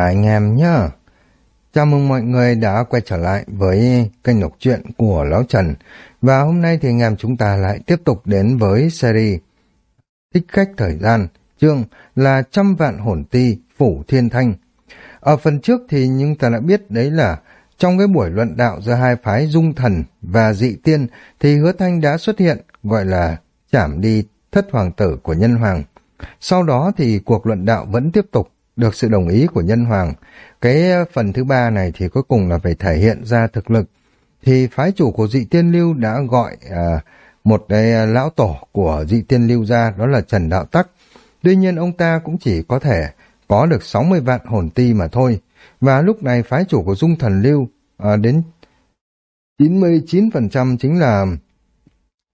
À, anh em nhá. Chào mừng mọi người đã quay trở lại với kênh đọc truyện của Lão Trần. Và hôm nay thì anh em chúng ta lại tiếp tục đến với series Thích khách thời gian, chương là trăm vạn hồn ti, phủ thiên thanh. Ở phần trước thì chúng ta đã biết đấy là trong cái buổi luận đạo giữa hai phái dung thần và dị tiên thì hứa thanh đã xuất hiện gọi là chảm đi thất hoàng tử của nhân hoàng. Sau đó thì cuộc luận đạo vẫn tiếp tục được sự đồng ý của nhân hoàng. Cái phần thứ ba này thì cuối cùng là phải thể hiện ra thực lực. Thì phái chủ của dị tiên lưu đã gọi à, một cái lão tổ của dị tiên lưu ra, đó là Trần Đạo Tắc. Tuy nhiên ông ta cũng chỉ có thể có được 60 vạn hồn ti mà thôi. Và lúc này phái chủ của dung thần lưu à, đến 99% chính là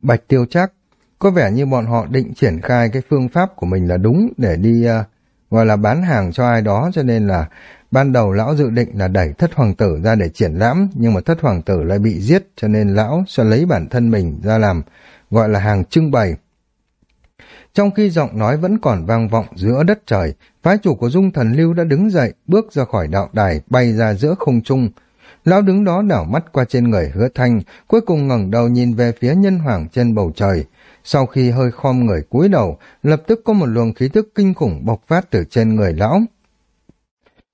Bạch Tiêu Trác. Có vẻ như bọn họ định triển khai cái phương pháp của mình là đúng để đi uh, gọi là bán hàng cho ai đó cho nên là ban đầu lão dự định là đẩy thất hoàng tử ra để triển lãm nhưng mà thất hoàng tử lại bị giết cho nên lão sẽ lấy bản thân mình ra làm gọi là hàng trưng bày. Trong khi giọng nói vẫn còn vang vọng giữa đất trời, phái chủ của dung thần lưu đã đứng dậy, bước ra khỏi đạo đài, bay ra giữa không trung. Lão đứng đó đảo mắt qua trên người hứa thanh, cuối cùng ngẩng đầu nhìn về phía nhân hoàng trên bầu trời, sau khi hơi khom người cúi đầu, lập tức có một luồng khí tức kinh khủng bộc phát từ trên người lão.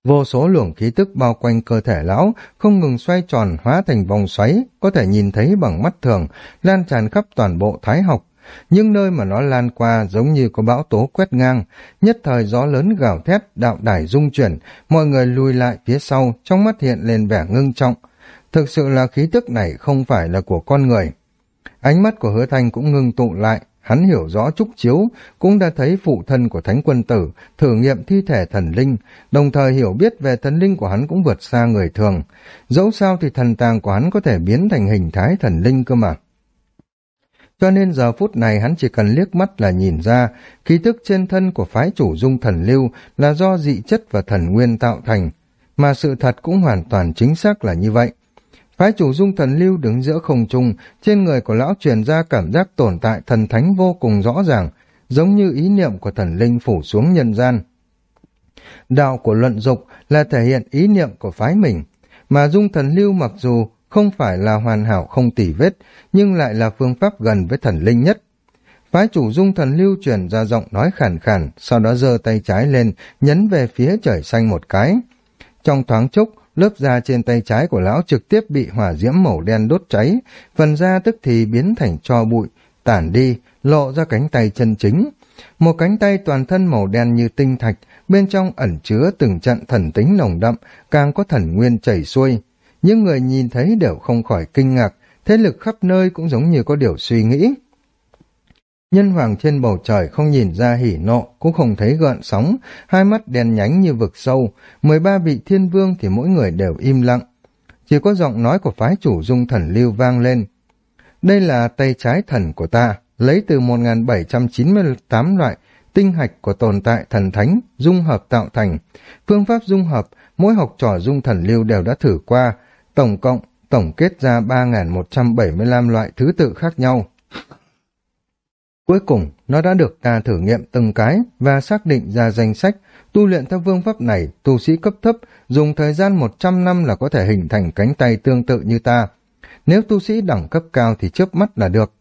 Vô số luồng khí tức bao quanh cơ thể lão, không ngừng xoay tròn hóa thành vòng xoáy, có thể nhìn thấy bằng mắt thường, lan tràn khắp toàn bộ thái học. Nhưng nơi mà nó lan qua giống như có bão tố quét ngang, nhất thời gió lớn gào thét, đạo đài rung chuyển, mọi người lùi lại phía sau, trong mắt hiện lên vẻ ngưng trọng. Thực sự là khí tức này không phải là của con người. Ánh mắt của hứa thanh cũng ngưng tụ lại, hắn hiểu rõ Trúc Chiếu, cũng đã thấy phụ thân của Thánh Quân Tử thử nghiệm thi thể thần linh, đồng thời hiểu biết về thần linh của hắn cũng vượt xa người thường. Dẫu sao thì thần tàng của hắn có thể biến thành hình thái thần linh cơ mà. Cho nên giờ phút này hắn chỉ cần liếc mắt là nhìn ra, khí tức trên thân của phái chủ dung thần lưu là do dị chất và thần nguyên tạo thành, mà sự thật cũng hoàn toàn chính xác là như vậy. Phái chủ dung thần lưu đứng giữa không trung, trên người của lão truyền ra cảm giác tồn tại thần thánh vô cùng rõ ràng, giống như ý niệm của thần linh phủ xuống nhân gian. Đạo của luận dục là thể hiện ý niệm của phái mình, mà dung thần lưu mặc dù không phải là hoàn hảo không tỉ vết, nhưng lại là phương pháp gần với thần linh nhất. Phái chủ dung thần lưu truyền ra giọng nói khản khản, sau đó giơ tay trái lên, nhấn về phía trời xanh một cái. Trong thoáng chốc, lớp da trên tay trái của lão trực tiếp bị hỏa diễm màu đen đốt cháy, phần da tức thì biến thành cho bụi, tản đi, lộ ra cánh tay chân chính. Một cánh tay toàn thân màu đen như tinh thạch, bên trong ẩn chứa từng trận thần tính nồng đậm, càng có thần nguyên chảy xuôi. Những người nhìn thấy đều không khỏi kinh ngạc, thế lực khắp nơi cũng giống như có điều suy nghĩ. Nhân hoàng trên bầu trời không nhìn ra hỉ nộ, cũng không thấy gợn sóng, hai mắt đen nhánh như vực sâu, mười ba vị thiên vương thì mỗi người đều im lặng. Chỉ có giọng nói của phái chủ dung thần lưu vang lên. Đây là tay trái thần của ta, lấy từ 1798 loại tinh hạch của tồn tại thần thánh, dung hợp tạo thành. Phương pháp dung hợp, mỗi học trò dung thần lưu đều đã thử qua, tổng cộng tổng kết ra 3.175 loại thứ tự khác nhau. Cuối cùng, nó đã được ta thử nghiệm từng cái và xác định ra danh sách. Tu luyện theo phương pháp này, tu sĩ cấp thấp dùng thời gian 100 năm là có thể hình thành cánh tay tương tự như ta. Nếu tu sĩ đẳng cấp cao thì chớp mắt là được.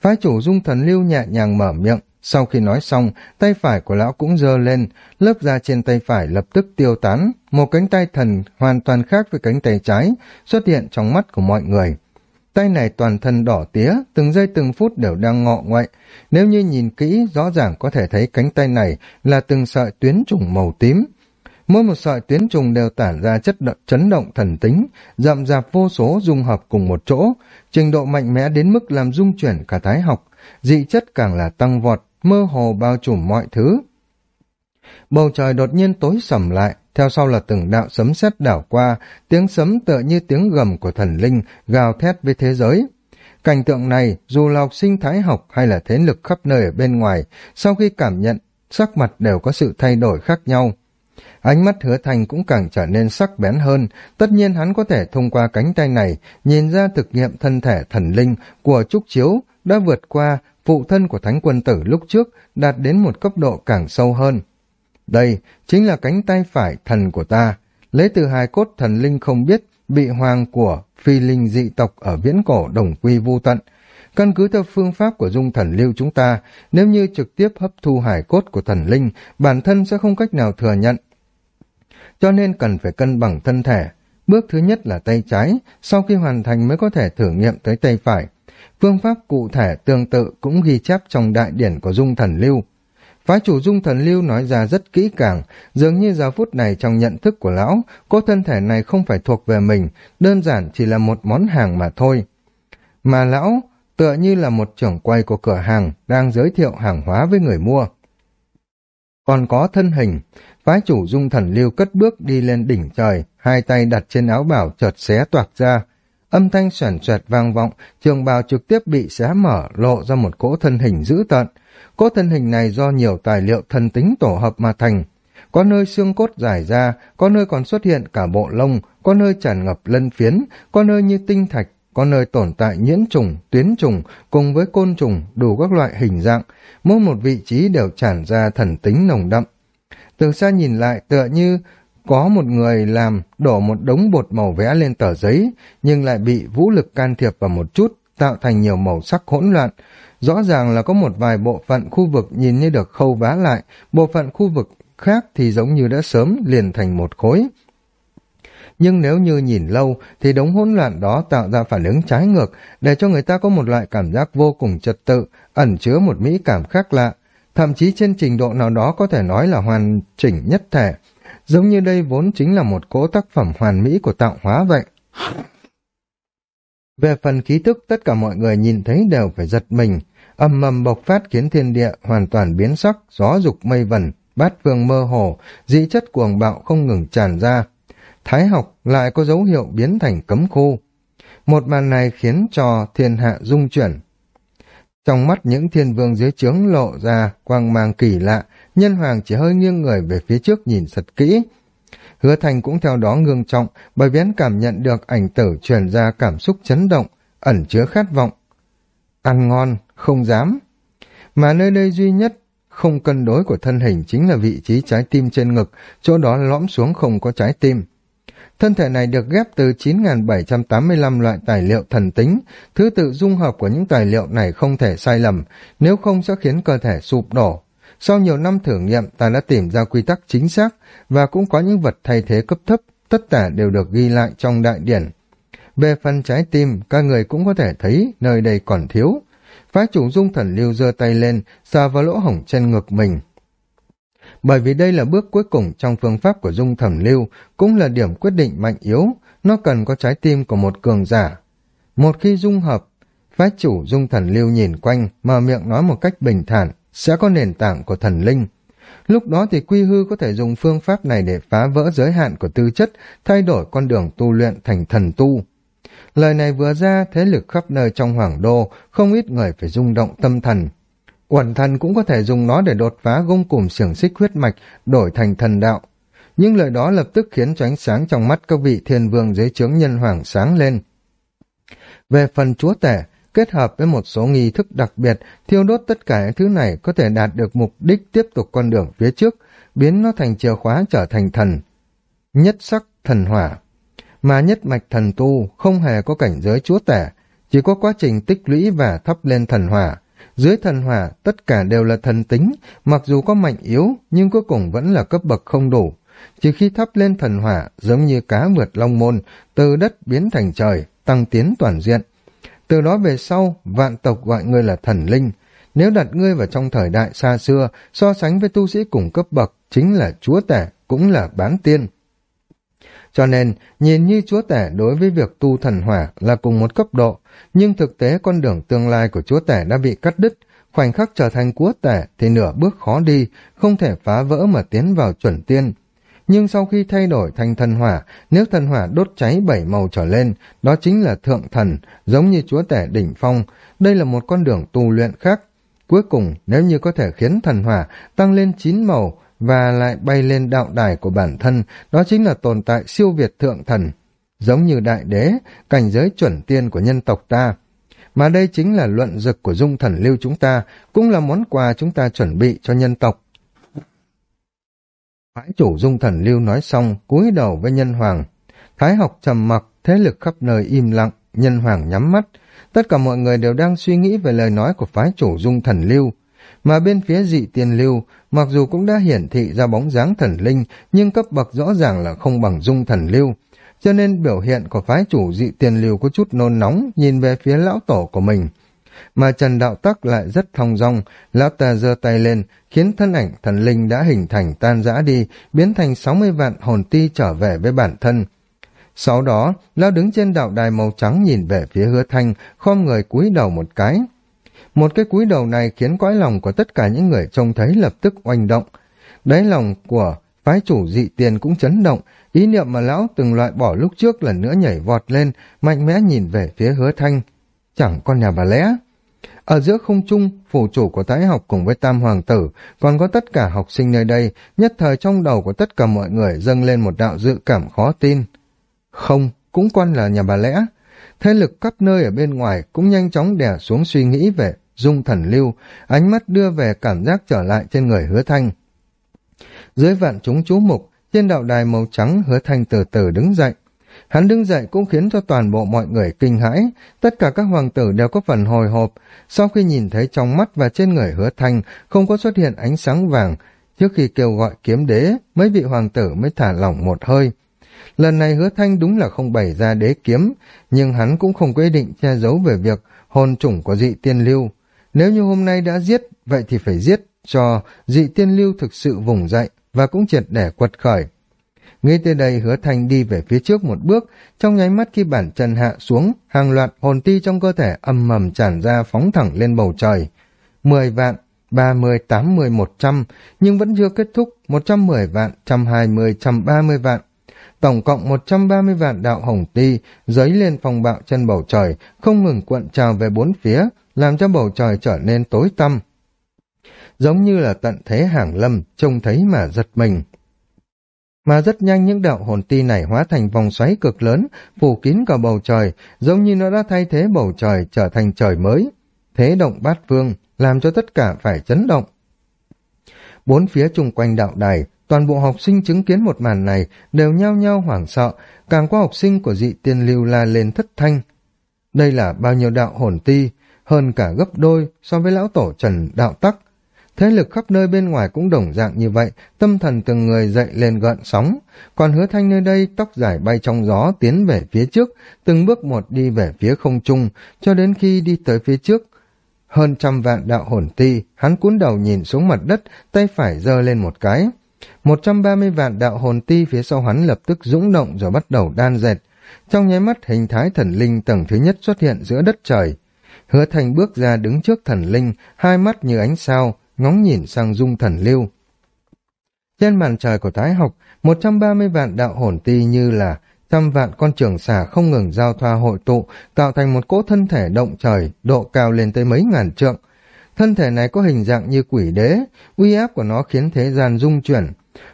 Phái chủ dung thần lưu nhẹ nhàng mở miệng. Sau khi nói xong, tay phải của lão cũng dơ lên, lớp da trên tay phải lập tức tiêu tán. Một cánh tay thần hoàn toàn khác với cánh tay trái xuất hiện trong mắt của mọi người. Tay này toàn thân đỏ tía, từng giây từng phút đều đang ngọ ngoại. Nếu như nhìn kỹ, rõ ràng có thể thấy cánh tay này là từng sợi tuyến trùng màu tím. Mỗi một sợi tuyến trùng đều tản ra chất động, chấn động thần tính, rậm rạp vô số dung hợp cùng một chỗ, trình độ mạnh mẽ đến mức làm dung chuyển cả thái học, dị chất càng là tăng vọt, mơ hồ bao trùm mọi thứ. Bầu trời đột nhiên tối sầm lại, theo sau là từng đạo sấm sét đảo qua, tiếng sấm tựa như tiếng gầm của thần linh gào thét với thế giới. Cảnh tượng này, dù là học sinh thái học hay là thế lực khắp nơi ở bên ngoài, sau khi cảm nhận, sắc mặt đều có sự thay đổi khác nhau. Ánh mắt hứa thành cũng càng trở nên sắc bén hơn, tất nhiên hắn có thể thông qua cánh tay này nhìn ra thực nghiệm thân thể thần linh của Trúc Chiếu đã vượt qua phụ thân của Thánh Quân Tử lúc trước đạt đến một cấp độ càng sâu hơn. Đây chính là cánh tay phải thần của ta, lấy từ hài cốt thần linh không biết bị hoàng của phi linh dị tộc ở viễn cổ đồng quy vô tận. Căn cứ theo phương pháp của dung thần lưu chúng ta, nếu như trực tiếp hấp thu hải cốt của thần linh, bản thân sẽ không cách nào thừa nhận. Cho nên cần phải cân bằng thân thể. Bước thứ nhất là tay trái, sau khi hoàn thành mới có thể thử nghiệm tới tay phải. Phương pháp cụ thể tương tự cũng ghi chép trong đại điển của dung thần lưu. Phái chủ dung thần lưu nói ra rất kỹ càng, dường như giờ phút này trong nhận thức của lão, cô thân thể này không phải thuộc về mình, đơn giản chỉ là một món hàng mà thôi. Mà lão tựa như là một trưởng quay của cửa hàng đang giới thiệu hàng hóa với người mua. Còn có thân hình, phái chủ dung thần lưu cất bước đi lên đỉnh trời, hai tay đặt trên áo bảo chợt xé toạc ra. Âm thanh xoẻn xoẹt vang vọng, trường bào trực tiếp bị xé mở, lộ ra một cỗ thân hình dữ tợn. Cỗ thân hình này do nhiều tài liệu thần tính tổ hợp mà thành. Có nơi xương cốt dài ra, có nơi còn xuất hiện cả bộ lông, có nơi tràn ngập lân phiến, có nơi như tinh thạch, có nơi tồn tại nhiễn trùng, tuyến trùng cùng với côn trùng đủ các loại hình dạng, mỗi một vị trí đều tràn ra thần tính nồng đậm. Từ xa nhìn lại tựa như có một người làm đổ một đống bột màu vẽ lên tờ giấy, nhưng lại bị vũ lực can thiệp vào một chút, tạo thành nhiều màu sắc hỗn loạn. Rõ ràng là có một vài bộ phận khu vực nhìn như được khâu vá lại, bộ phận khu vực khác thì giống như đã sớm liền thành một khối. Nhưng nếu như nhìn lâu thì đống hỗn loạn đó tạo ra phản ứng trái ngược để cho người ta có một loại cảm giác vô cùng trật tự, ẩn chứa một mỹ cảm khác lạ. Thậm chí trên trình độ nào đó có thể nói là hoàn chỉnh nhất thể, giống như đây vốn chính là một cố tác phẩm hoàn mỹ của tạo hóa vậy. Về phần khí tức, tất cả mọi người nhìn thấy đều phải giật mình, âm mầm bộc phát khiến thiên địa hoàn toàn biến sắc, gió dục mây vẩn, bát vương mơ hồ, dị chất cuồng bạo không ngừng tràn ra. Thái học lại có dấu hiệu biến thành cấm khu. Một màn này khiến cho thiên hạ rung chuyển. Trong mắt những thiên vương dưới trướng lộ ra quang mang kỳ lạ, nhân hoàng chỉ hơi nghiêng người về phía trước nhìn thật kỹ. Hứa thành cũng theo đó ngương trọng bởi vì cảm nhận được ảnh tử truyền ra cảm xúc chấn động, ẩn chứa khát vọng. Ăn ngon, không dám. Mà nơi đây duy nhất không cân đối của thân hình chính là vị trí trái tim trên ngực, chỗ đó lõm xuống không có trái tim. Thân thể này được ghép từ 9.785 loại tài liệu thần tính, thứ tự dung hợp của những tài liệu này không thể sai lầm, nếu không sẽ khiến cơ thể sụp đổ. Sau nhiều năm thử nghiệm, ta đã tìm ra quy tắc chính xác, và cũng có những vật thay thế cấp thấp, tất cả đều được ghi lại trong đại điển. Về phần trái tim, các người cũng có thể thấy nơi đây còn thiếu. Phái chủ dung thần lưu giơ tay lên, sờ vào lỗ hổng trên ngực mình, bởi vì đây là bước cuối cùng trong phương pháp của dung thẩm lưu, cũng là điểm quyết định mạnh yếu, nó cần có trái tim của một cường giả. Một khi dung hợp, phái chủ dung thần lưu nhìn quanh, mở miệng nói một cách bình thản, sẽ có nền tảng của thần linh. Lúc đó thì quy hư có thể dùng phương pháp này để phá vỡ giới hạn của tư chất, thay đổi con đường tu luyện thành thần tu. Lời này vừa ra, thế lực khắp nơi trong hoàng đô, không ít người phải rung động tâm thần, Uẩn thần cũng có thể dùng nó để đột phá gông cùm xiềng xích huyết mạch, đổi thành thần đạo. Nhưng lời đó lập tức khiến cho ánh sáng trong mắt các vị thiên vương dưới trướng nhân hoàng sáng lên. Về phần chúa tể, kết hợp với một số nghi thức đặc biệt, thiêu đốt tất cả những thứ này có thể đạt được mục đích tiếp tục con đường phía trước, biến nó thành chìa khóa trở thành thần. Nhất sắc thần hỏa Mà nhất mạch thần tu không hề có cảnh giới chúa tể, chỉ có quá trình tích lũy và thắp lên thần hỏa, dưới thần hỏa, tất cả đều là thần tính, mặc dù có mạnh yếu, nhưng cuối cùng vẫn là cấp bậc không đủ. Chỉ khi thắp lên thần hỏa, giống như cá vượt long môn, từ đất biến thành trời, tăng tiến toàn diện. Từ đó về sau, vạn tộc gọi ngươi là thần linh. Nếu đặt ngươi vào trong thời đại xa xưa, so sánh với tu sĩ cùng cấp bậc, chính là chúa tể, cũng là bán tiên. Cho nên, nhìn như chúa tể đối với việc tu thần hỏa là cùng một cấp độ, nhưng thực tế con đường tương lai của chúa tể đã bị cắt đứt, khoảnh khắc trở thành cúa tể thì nửa bước khó đi, không thể phá vỡ mà tiến vào chuẩn tiên. Nhưng sau khi thay đổi thành thần hỏa, nếu thần hỏa đốt cháy bảy màu trở lên, đó chính là thượng thần, giống như chúa tể đỉnh phong, đây là một con đường tu luyện khác. Cuối cùng, nếu như có thể khiến thần hỏa tăng lên chín màu, và lại bay lên đạo đài của bản thân, đó chính là tồn tại siêu việt thượng thần, giống như đại đế, cảnh giới chuẩn tiên của nhân tộc ta. Mà đây chính là luận dực của dung thần lưu chúng ta, cũng là món quà chúng ta chuẩn bị cho nhân tộc. Phái chủ dung thần lưu nói xong, cúi đầu với nhân hoàng. Thái học trầm mặc, thế lực khắp nơi im lặng, nhân hoàng nhắm mắt. Tất cả mọi người đều đang suy nghĩ về lời nói của phái chủ dung thần lưu. Mà bên phía dị tiên lưu, mặc dù cũng đã hiển thị ra bóng dáng thần linh, nhưng cấp bậc rõ ràng là không bằng dung thần lưu. Cho nên biểu hiện của phái chủ dị tiên lưu có chút nôn nóng nhìn về phía lão tổ của mình mà Trần Đạo Tắc lại rất thong dong, lão ta giơ tay lên, khiến thân ảnh thần linh đã hình thành tan rã đi, biến thành 60 vạn hồn ti trở về với bản thân. Sau đó, lão đứng trên đạo đài màu trắng nhìn về phía hứa thanh, khom người cúi đầu một cái. Một cái cúi đầu này khiến cõi lòng của tất cả những người trông thấy lập tức oanh động. Đáy lòng của phái chủ dị tiền cũng chấn động, ý niệm mà lão từng loại bỏ lúc trước lần nữa nhảy vọt lên, mạnh mẽ nhìn về phía hứa thanh. Chẳng con nhà bà lẽ. Ở giữa không trung, phủ chủ của thái học cùng với tam hoàng tử, còn có tất cả học sinh nơi đây, nhất thời trong đầu của tất cả mọi người dâng lên một đạo dự cảm khó tin. Không, cũng quan là nhà bà lẽ. Thế lực khắp nơi ở bên ngoài cũng nhanh chóng đè xuống suy nghĩ về dung thần lưu, ánh mắt đưa về cảm giác trở lại trên người hứa thanh. Dưới vạn chúng chú mục, trên đạo đài màu trắng hứa thanh từ từ đứng dậy, Hắn đứng dậy cũng khiến cho toàn bộ mọi người kinh hãi, tất cả các hoàng tử đều có phần hồi hộp, sau khi nhìn thấy trong mắt và trên người hứa thanh không có xuất hiện ánh sáng vàng, trước khi kêu gọi kiếm đế, mấy vị hoàng tử mới thả lỏng một hơi. Lần này hứa thanh đúng là không bày ra đế kiếm, nhưng hắn cũng không quyết định che giấu về việc hồn chủng của dị tiên lưu. Nếu như hôm nay đã giết, vậy thì phải giết cho dị tiên lưu thực sự vùng dậy và cũng triệt để quật khởi. Nghĩ tới đây hứa thanh đi về phía trước một bước, trong nháy mắt khi bản chân hạ xuống, hàng loạt hồn ti trong cơ thể âm mầm tràn ra phóng thẳng lên bầu trời. Mười vạn, ba mươi, tám mươi, một trăm, nhưng vẫn chưa kết thúc, một trăm mười vạn, trăm hai mươi, trăm ba mươi vạn. Tổng cộng một trăm ba mươi vạn đạo hồng ti dấy lên phong bạo chân bầu trời, không ngừng cuộn trào về bốn phía, làm cho bầu trời trở nên tối tăm. Giống như là tận thế hàng lâm, trông thấy mà giật mình mà rất nhanh những đạo hồn ti này hóa thành vòng xoáy cực lớn, phủ kín cả bầu trời, giống như nó đã thay thế bầu trời trở thành trời mới. Thế động bát vương làm cho tất cả phải chấn động. Bốn phía chung quanh đạo đài, toàn bộ học sinh chứng kiến một màn này đều nhao nhao hoảng sợ, càng qua học sinh của dị tiên lưu la lên thất thanh. Đây là bao nhiêu đạo hồn ti, hơn cả gấp đôi so với lão tổ trần đạo tắc, Thế lực khắp nơi bên ngoài cũng đồng dạng như vậy, tâm thần từng người dậy lên gợn sóng. Còn hứa thanh nơi đây, tóc dài bay trong gió tiến về phía trước, từng bước một đi về phía không trung, cho đến khi đi tới phía trước. Hơn trăm vạn đạo hồn ti, hắn cúi đầu nhìn xuống mặt đất, tay phải giơ lên một cái. Một trăm ba mươi vạn đạo hồn ti phía sau hắn lập tức dũng động rồi bắt đầu đan dệt. Trong nháy mắt hình thái thần linh tầng thứ nhất xuất hiện giữa đất trời. Hứa thành bước ra đứng trước thần linh, hai mắt như ánh sao, ngóng nhìn sang dung thần lưu. Trên màn trời của Thái học, 130 vạn đạo hồn ti như là trăm vạn con trường xà không ngừng giao thoa hội tụ, tạo thành một cỗ thân thể động trời, độ cao lên tới mấy ngàn trượng. Thân thể này có hình dạng như quỷ đế, uy áp của nó khiến thế gian rung chuyển.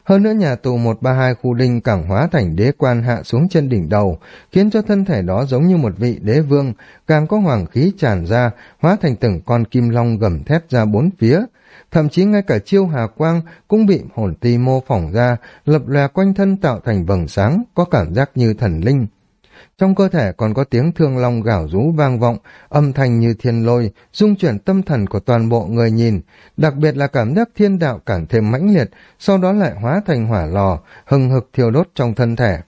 Hơn nữa nhà tù 132 khu đinh cảng hóa thành đế quan hạ xuống trên đỉnh đầu, khiến cho thân thể đó giống như một vị đế vương, càng có hoàng khí tràn ra, hóa thành từng con kim long gầm thét ra bốn phía, thậm chí ngay cả chiêu hà quang cũng bị hồn ti mô phỏng ra, lập lòe quanh thân tạo thành vầng sáng, có cảm giác như thần linh. Trong cơ thể còn có tiếng thương long gào rú vang vọng, âm thanh như thiên lôi, dung chuyển tâm thần của toàn bộ người nhìn, đặc biệt là cảm giác thiên đạo càng thêm mãnh liệt, sau đó lại hóa thành hỏa lò, hừng hực thiêu đốt trong thân thể.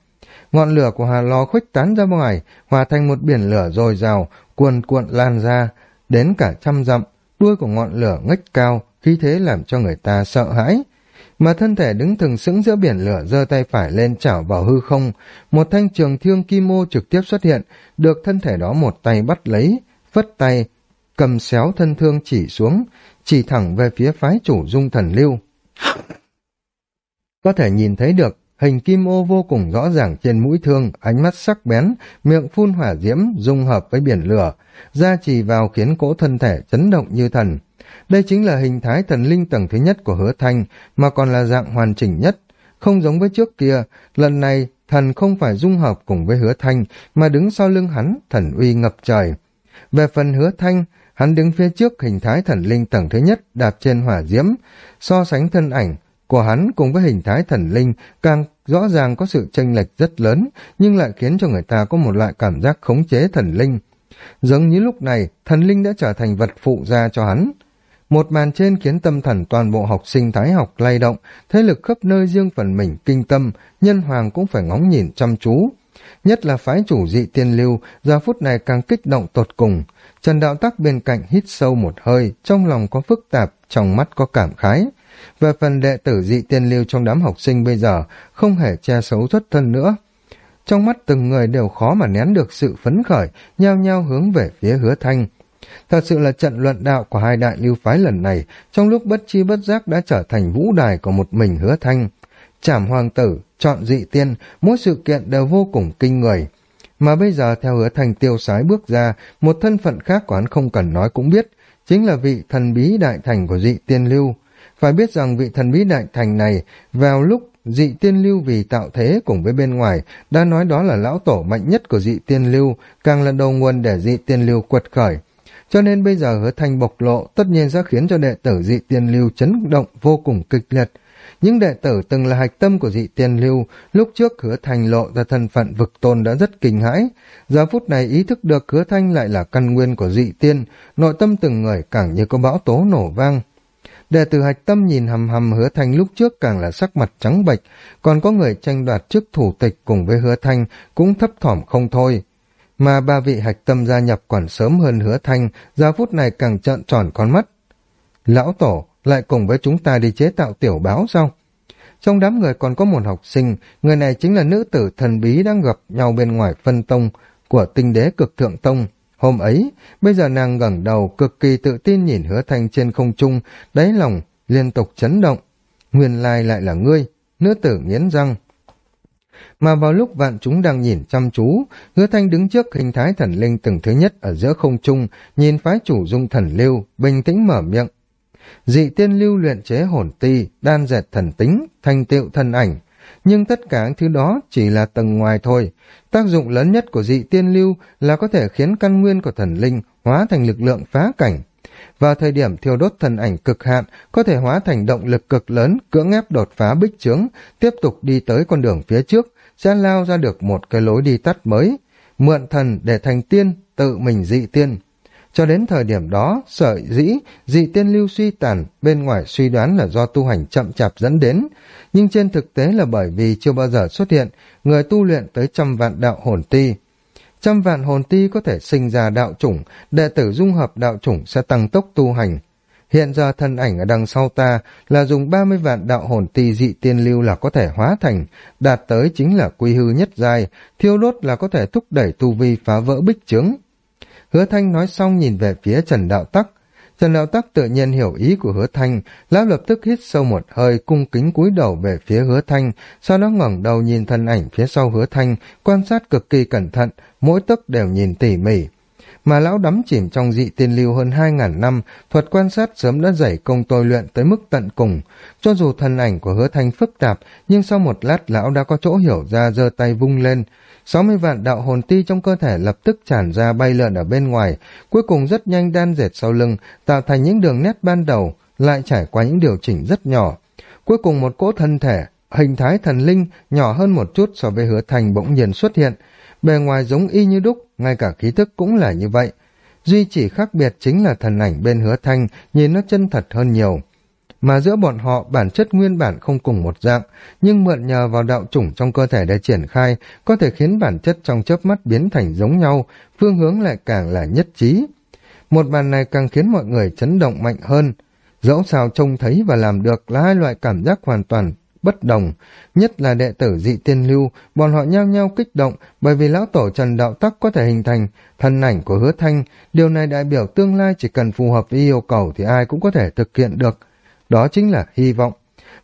Ngọn lửa của hà lò khuếch tán ra ngoài, hòa thành một biển lửa dồi dào, cuồn cuộn lan ra, đến cả trăm dặm, đuôi của ngọn lửa ngách cao, khí thế làm cho người ta sợ hãi. Mà thân thể đứng thừng sững giữa biển lửa giơ tay phải lên chảo vào hư không, một thanh trường thương kim mô trực tiếp xuất hiện, được thân thể đó một tay bắt lấy, phất tay, cầm xéo thân thương chỉ xuống, chỉ thẳng về phía phái chủ dung thần lưu. Có thể nhìn thấy được hình kim ô vô cùng rõ ràng trên mũi thương, ánh mắt sắc bén, miệng phun hỏa diễm, dung hợp với biển lửa, gia trì vào khiến cỗ thân thể chấn động như thần. Đây chính là hình thái thần linh tầng thứ nhất của hứa thanh, mà còn là dạng hoàn chỉnh nhất. Không giống với trước kia, lần này thần không phải dung hợp cùng với hứa thanh, mà đứng sau lưng hắn, thần uy ngập trời. Về phần hứa thanh, hắn đứng phía trước hình thái thần linh tầng thứ nhất đạp trên hỏa diễm, so sánh thân ảnh, của hắn cùng với hình thái thần linh càng rõ ràng có sự chênh lệch rất lớn, nhưng lại khiến cho người ta có một loại cảm giác khống chế thần linh. Giống như lúc này, thần linh đã trở thành vật phụ gia cho hắn. Một màn trên khiến tâm thần toàn bộ học sinh thái học lay động, thế lực khắp nơi riêng phần mình kinh tâm, nhân hoàng cũng phải ngóng nhìn chăm chú. Nhất là phái chủ dị tiên lưu, giờ phút này càng kích động tột cùng. Trần Đạo Tắc bên cạnh hít sâu một hơi, trong lòng có phức tạp, trong mắt có cảm khái. Về phần đệ tử dị tiên lưu trong đám học sinh bây giờ, không hề che xấu xuất thân nữa. Trong mắt từng người đều khó mà nén được sự phấn khởi, nhao nhao hướng về phía hứa thanh. Thật sự là trận luận đạo của hai đại lưu phái lần này, trong lúc bất chi bất giác đã trở thành vũ đài của một mình hứa thanh. Trảm hoàng tử, chọn dị tiên, mỗi sự kiện đều vô cùng kinh người. Mà bây giờ theo hứa thanh tiêu sái bước ra, một thân phận khác của hắn không cần nói cũng biết, chính là vị thần bí đại thành của dị tiên lưu. Phải biết rằng vị thần bí đại thành này, vào lúc dị tiên lưu vì tạo thế cùng với bên ngoài, đã nói đó là lão tổ mạnh nhất của dị tiên lưu, càng là đầu nguồn để dị tiên lưu quật khởi. Cho nên bây giờ hứa thanh bộc lộ tất nhiên sẽ khiến cho đệ tử dị tiên lưu chấn động vô cùng kịch liệt. Những đệ tử từng là hạch tâm của dị tiên lưu, lúc trước hứa thanh lộ ra thân phận vực tôn đã rất kinh hãi. Giờ phút này ý thức được hứa thanh lại là căn nguyên của dị tiên, nội tâm từng người càng như có bão tố nổ vang. Đệ tử hạch tâm nhìn hầm hầm hứa thanh lúc trước càng là sắc mặt trắng bệch, còn có người tranh đoạt chức thủ tịch cùng với hứa thanh cũng thấp thỏm không thôi. Mà ba vị hạch tâm gia nhập còn sớm hơn hứa thanh, giờ phút này càng trợn tròn con mắt. Lão tổ lại cùng với chúng ta đi chế tạo tiểu báo sao? Trong đám người còn có một học sinh, người này chính là nữ tử thần bí đang gặp nhau bên ngoài phân tông của tinh đế cực thượng tông. Hôm ấy, bây giờ nàng ngẩng đầu cực kỳ tự tin nhìn hứa thanh trên không trung, đáy lòng liên tục chấn động. Nguyên lai lại là ngươi, nữ tử nghiến răng. Mà vào lúc vạn chúng đang nhìn chăm chú, hứa thanh đứng trước hình thái thần linh từng thứ nhất ở giữa không trung, nhìn phái chủ dung thần lưu, bình tĩnh mở miệng. Dị tiên lưu luyện chế hồn ti, đan dệt thần tính, thành tựu thần ảnh. Nhưng tất cả thứ đó chỉ là tầng ngoài thôi. Tác dụng lớn nhất của dị tiên lưu là có thể khiến căn nguyên của thần linh hóa thành lực lượng phá cảnh. Vào thời điểm thiêu đốt thần ảnh cực hạn, có thể hóa thành động lực cực lớn, cưỡng ép đột phá bích trướng, tiếp tục đi tới con đường phía trước, sẽ lao ra được một cái lối đi tắt mới. Mượn thần để thành tiên, tự mình dị tiên. Cho đến thời điểm đó, sợi dĩ, dị tiên lưu suy tàn, bên ngoài suy đoán là do tu hành chậm chạp dẫn đến, nhưng trên thực tế là bởi vì chưa bao giờ xuất hiện người tu luyện tới trăm vạn đạo hồn ti. Trăm vạn hồn ti có thể sinh ra đạo chủng, đệ tử dung hợp đạo chủng sẽ tăng tốc tu hành. Hiện giờ thân ảnh ở đằng sau ta là dùng 30 vạn đạo hồn ti dị tiên lưu là có thể hóa thành, đạt tới chính là quy hư nhất giai, thiêu đốt là có thể thúc đẩy tu vi phá vỡ bích trướng. Hứa Thanh nói xong nhìn về phía Trần Đạo Tắc. Trần Đạo Tắc tự nhiên hiểu ý của Hứa Thanh, lão lập tức hít sâu một hơi cung kính cúi đầu về phía Hứa Thanh, sau đó ngẩng đầu nhìn thân ảnh phía sau Hứa Thanh, quan sát cực kỳ cẩn thận, mỗi tấc đều nhìn tỉ mỉ. Mà lão đắm chìm trong dị tiên lưu hơn hai ngàn năm, thuật quan sát sớm đã dày công tôi luyện tới mức tận cùng. Cho dù thân ảnh của hứa thanh phức tạp, nhưng sau một lát lão đã có chỗ hiểu ra giơ tay vung lên, 60 vạn đạo hồn ti trong cơ thể lập tức tràn ra bay lượn ở bên ngoài, cuối cùng rất nhanh đan dệt sau lưng, tạo thành những đường nét ban đầu, lại trải qua những điều chỉnh rất nhỏ. Cuối cùng một cỗ thân thể, hình thái thần linh nhỏ hơn một chút so với hứa thành bỗng nhiên xuất hiện. Bề ngoài giống y như đúc, ngay cả khí thức cũng là như vậy. Duy chỉ khác biệt chính là thần ảnh bên hứa thanh, nhìn nó chân thật hơn nhiều mà giữa bọn họ bản chất nguyên bản không cùng một dạng, nhưng mượn nhờ vào đạo chủng trong cơ thể để triển khai, có thể khiến bản chất trong chớp mắt biến thành giống nhau, phương hướng lại càng là nhất trí. Một bàn này càng khiến mọi người chấn động mạnh hơn. Dẫu sao trông thấy và làm được là hai loại cảm giác hoàn toàn bất đồng, nhất là đệ tử dị tiên lưu, bọn họ nhao nhao kích động bởi vì lão tổ Trần Đạo Tắc có thể hình thành thân ảnh của hứa thanh, điều này đại biểu tương lai chỉ cần phù hợp với yêu cầu thì ai cũng có thể thực hiện được, đó chính là hy vọng.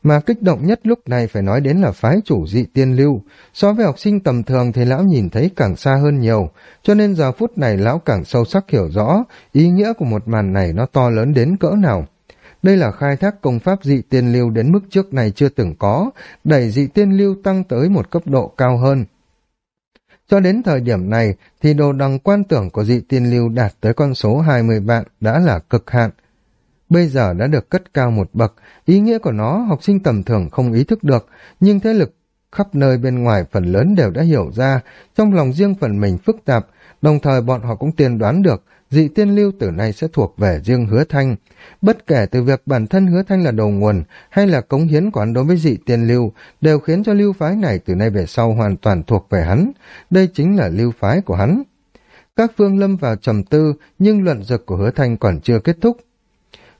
Mà kích động nhất lúc này phải nói đến là phái chủ dị tiên lưu. So với học sinh tầm thường thì lão nhìn thấy càng xa hơn nhiều, cho nên giờ phút này lão càng sâu sắc hiểu rõ ý nghĩa của một màn này nó to lớn đến cỡ nào. Đây là khai thác công pháp dị tiên lưu đến mức trước này chưa từng có, đẩy dị tiên lưu tăng tới một cấp độ cao hơn. Cho đến thời điểm này thì đồ đằng quan tưởng của dị tiên lưu đạt tới con số 20 vạn đã là cực hạn, bây giờ đã được cất cao một bậc, ý nghĩa của nó học sinh tầm thường không ý thức được, nhưng thế lực khắp nơi bên ngoài phần lớn đều đã hiểu ra, trong lòng riêng phần mình phức tạp, đồng thời bọn họ cũng tiên đoán được dị tiên lưu từ nay sẽ thuộc về riêng hứa thanh. Bất kể từ việc bản thân hứa thanh là đầu nguồn hay là cống hiến của hắn đối với dị tiên lưu, đều khiến cho lưu phái này từ nay về sau hoàn toàn thuộc về hắn. Đây chính là lưu phái của hắn. Các phương lâm vào trầm tư, nhưng luận dực của hứa thanh còn chưa kết thúc.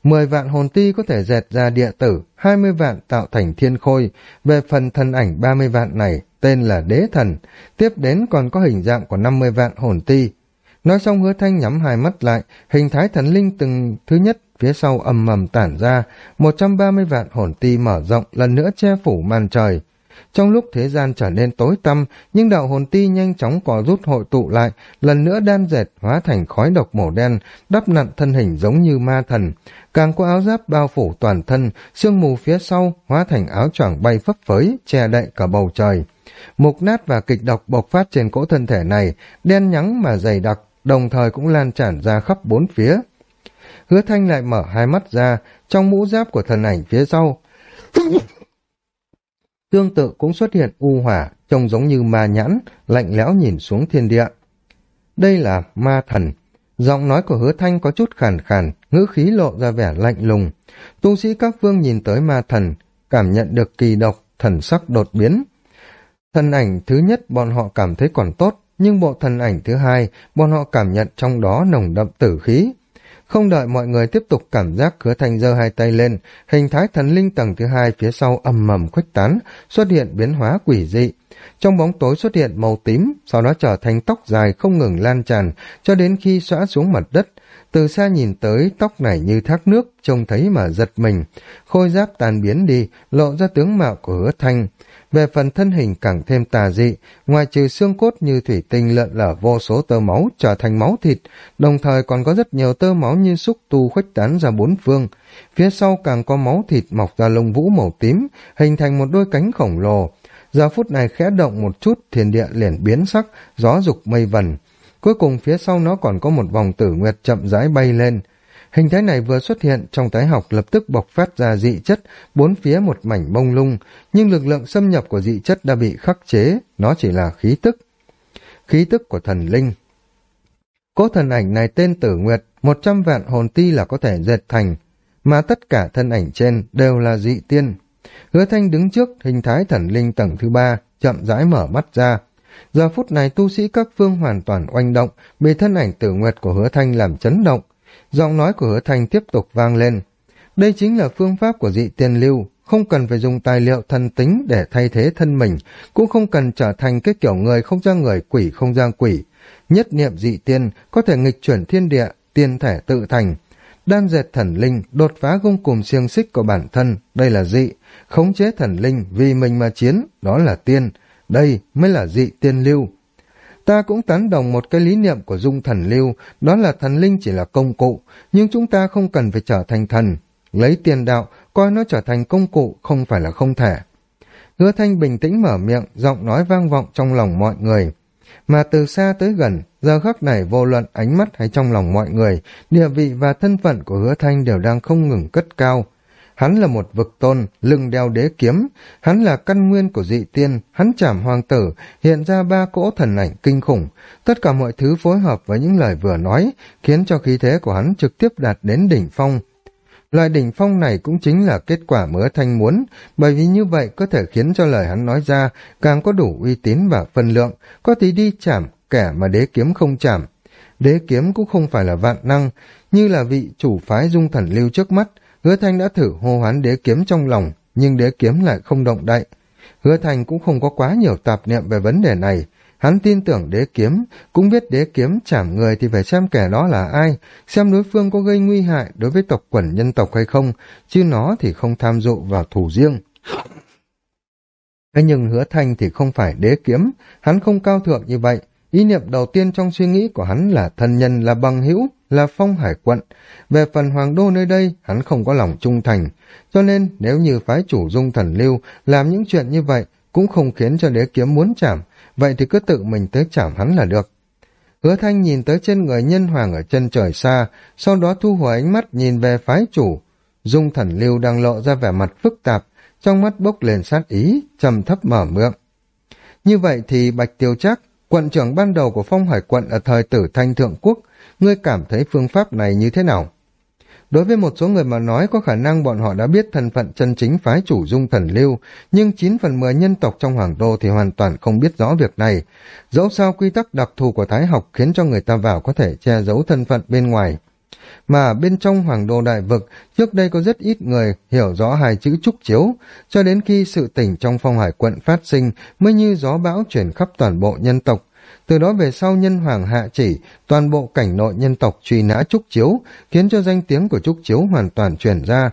Mười vạn hồn ti có thể dẹt ra địa tử, hai mươi vạn tạo thành thiên khôi. Về phần thân ảnh ba mươi vạn này, tên là đế thần. Tiếp đến còn có hình dạng của năm mươi vạn hồn ti. Nói xong hứa thanh nhắm hai mắt lại, hình thái thần linh từng thứ nhất phía sau ầm mầm tản ra, một trăm ba mươi vạn hồn ti mở rộng lần nữa che phủ màn trời. Trong lúc thế gian trở nên tối tăm, nhưng đạo hồn ti nhanh chóng cò rút hội tụ lại, lần nữa đan dệt hóa thành khói độc màu đen, đắp nặn thân hình giống như ma thần. Càng có áo giáp bao phủ toàn thân, sương mù phía sau hóa thành áo choàng bay phấp phới, che đậy cả bầu trời. Mục nát và kịch độc bộc phát trên cỗ thân thể này, đen nhắng mà dày đặc, đồng thời cũng lan tràn ra khắp bốn phía. Hứa thanh lại mở hai mắt ra, trong mũ giáp của thần ảnh phía sau. Tương tự cũng xuất hiện u hỏa, trông giống như ma nhãn, lạnh lẽo nhìn xuống thiên địa. Đây là ma thần. Giọng nói của hứa thanh có chút khàn khàn, ngữ khí lộ ra vẻ lạnh lùng. Tu sĩ các phương nhìn tới ma thần, cảm nhận được kỳ độc, thần sắc đột biến. Thần ảnh thứ nhất bọn họ cảm thấy còn tốt, nhưng bộ thần ảnh thứ hai, bọn họ cảm nhận trong đó nồng đậm tử khí. Không đợi mọi người tiếp tục cảm giác khứa thanh giơ hai tay lên, hình thái thần linh tầng thứ hai phía sau ầm mầm khuếch tán, xuất hiện biến hóa quỷ dị. Trong bóng tối xuất hiện màu tím, sau đó trở thành tóc dài không ngừng lan tràn, cho đến khi xõa xuống mặt đất. Từ xa nhìn tới, tóc này như thác nước, trông thấy mà giật mình. Khôi giáp tàn biến đi, lộ ra tướng mạo của hứa thanh. Về phần thân hình càng thêm tà dị, ngoài trừ xương cốt như thủy tinh lợn lở vô số tơ máu trở thành máu thịt, đồng thời còn có rất nhiều tơ máu như xúc tu khuếch tán ra bốn phương. Phía sau càng có máu thịt mọc ra lông vũ màu tím, hình thành một đôi cánh khổng lồ. Giờ phút này khẽ động một chút, thiên địa liền biến sắc, gió dục mây vần. Cuối cùng phía sau nó còn có một vòng tử nguyệt chậm rãi bay lên. Hình thái này vừa xuất hiện trong tái học lập tức bộc phát ra dị chất, bốn phía một mảnh bông lung, nhưng lực lượng xâm nhập của dị chất đã bị khắc chế, nó chỉ là khí tức. Khí tức của thần linh. Cố thần ảnh này tên Tử Nguyệt, một trăm vạn hồn ti là có thể dệt thành, mà tất cả thân ảnh trên đều là dị tiên. Hứa thanh đứng trước hình thái thần linh tầng thứ ba, chậm rãi mở mắt ra. Giờ phút này tu sĩ các phương hoàn toàn oanh động, bị thân ảnh tử nguyệt của hứa thanh làm chấn động, Giọng nói của hứa thành tiếp tục vang lên. Đây chính là phương pháp của dị tiên lưu, không cần phải dùng tài liệu thân tính để thay thế thân mình, cũng không cần trở thành cái kiểu người không ra người quỷ không ra quỷ. Nhất niệm dị tiên có thể nghịch chuyển thiên địa, tiên thể tự thành. Đan dệt thần linh, đột phá gông cùng xiềng xích của bản thân, đây là dị. Khống chế thần linh vì mình mà chiến, đó là tiên. Đây mới là dị tiên lưu. Ta cũng tán đồng một cái lý niệm của dung thần lưu, đó là thần linh chỉ là công cụ, nhưng chúng ta không cần phải trở thành thần. Lấy tiền đạo, coi nó trở thành công cụ không phải là không thể. Hứa thanh bình tĩnh mở miệng, giọng nói vang vọng trong lòng mọi người. Mà từ xa tới gần, giờ khắc này vô luận ánh mắt hay trong lòng mọi người, địa vị và thân phận của hứa thanh đều đang không ngừng cất cao. Hắn là một vực tôn, lưng đeo đế kiếm. Hắn là căn nguyên của dị tiên, hắn chảm hoàng tử, hiện ra ba cỗ thần ảnh kinh khủng. Tất cả mọi thứ phối hợp với những lời vừa nói, khiến cho khí thế của hắn trực tiếp đạt đến đỉnh phong. Loại đỉnh phong này cũng chính là kết quả mứa thanh muốn, bởi vì như vậy có thể khiến cho lời hắn nói ra càng có đủ uy tín và phân lượng, có tí đi chảm kẻ mà đế kiếm không chảm. Đế kiếm cũng không phải là vạn năng, như là vị chủ phái dung thần lưu trước mắt, Hứa Thanh đã thử hô hoán đế kiếm trong lòng, nhưng đế kiếm lại không động đậy. Hứa Thanh cũng không có quá nhiều tạp niệm về vấn đề này. Hắn tin tưởng đế kiếm, cũng biết đế kiếm chảm người thì phải xem kẻ đó là ai, xem đối phương có gây nguy hại đối với tộc quần nhân tộc hay không, chứ nó thì không tham dự vào thủ riêng. Thế nhưng hứa thanh thì không phải đế kiếm, hắn không cao thượng như vậy. Ý niệm đầu tiên trong suy nghĩ của hắn là thân nhân là bằng hữu, là phong hải quận. Về phần hoàng đô nơi đây, hắn không có lòng trung thành. Cho nên, nếu như phái chủ dung thần lưu làm những chuyện như vậy, cũng không khiến cho đế kiếm muốn chảm, vậy thì cứ tự mình tới chảm hắn là được. Hứa thanh nhìn tới trên người nhân hoàng ở chân trời xa, sau đó thu hồi ánh mắt nhìn về phái chủ. Dung thần lưu đang lộ ra vẻ mặt phức tạp, trong mắt bốc lên sát ý, trầm thấp mở miệng. Như vậy thì Bạch Tiêu Trác, quận trưởng ban đầu của phong hải quận ở thời tử thanh thượng quốc, ngươi cảm thấy phương pháp này như thế nào? Đối với một số người mà nói có khả năng bọn họ đã biết thân phận chân chính phái chủ dung thần lưu, nhưng 9 phần 10 nhân tộc trong hoàng đô thì hoàn toàn không biết rõ việc này. Dẫu sao quy tắc đặc thù của thái học khiến cho người ta vào có thể che giấu thân phận bên ngoài. Mà bên trong hoàng đô đại vực, trước đây có rất ít người hiểu rõ hai chữ trúc chiếu, cho đến khi sự tỉnh trong phong hải quận phát sinh mới như gió bão chuyển khắp toàn bộ nhân tộc, từ đó về sau nhân hoàng hạ chỉ, toàn bộ cảnh nội nhân tộc truy nã Trúc Chiếu, khiến cho danh tiếng của Trúc Chiếu hoàn toàn truyền ra.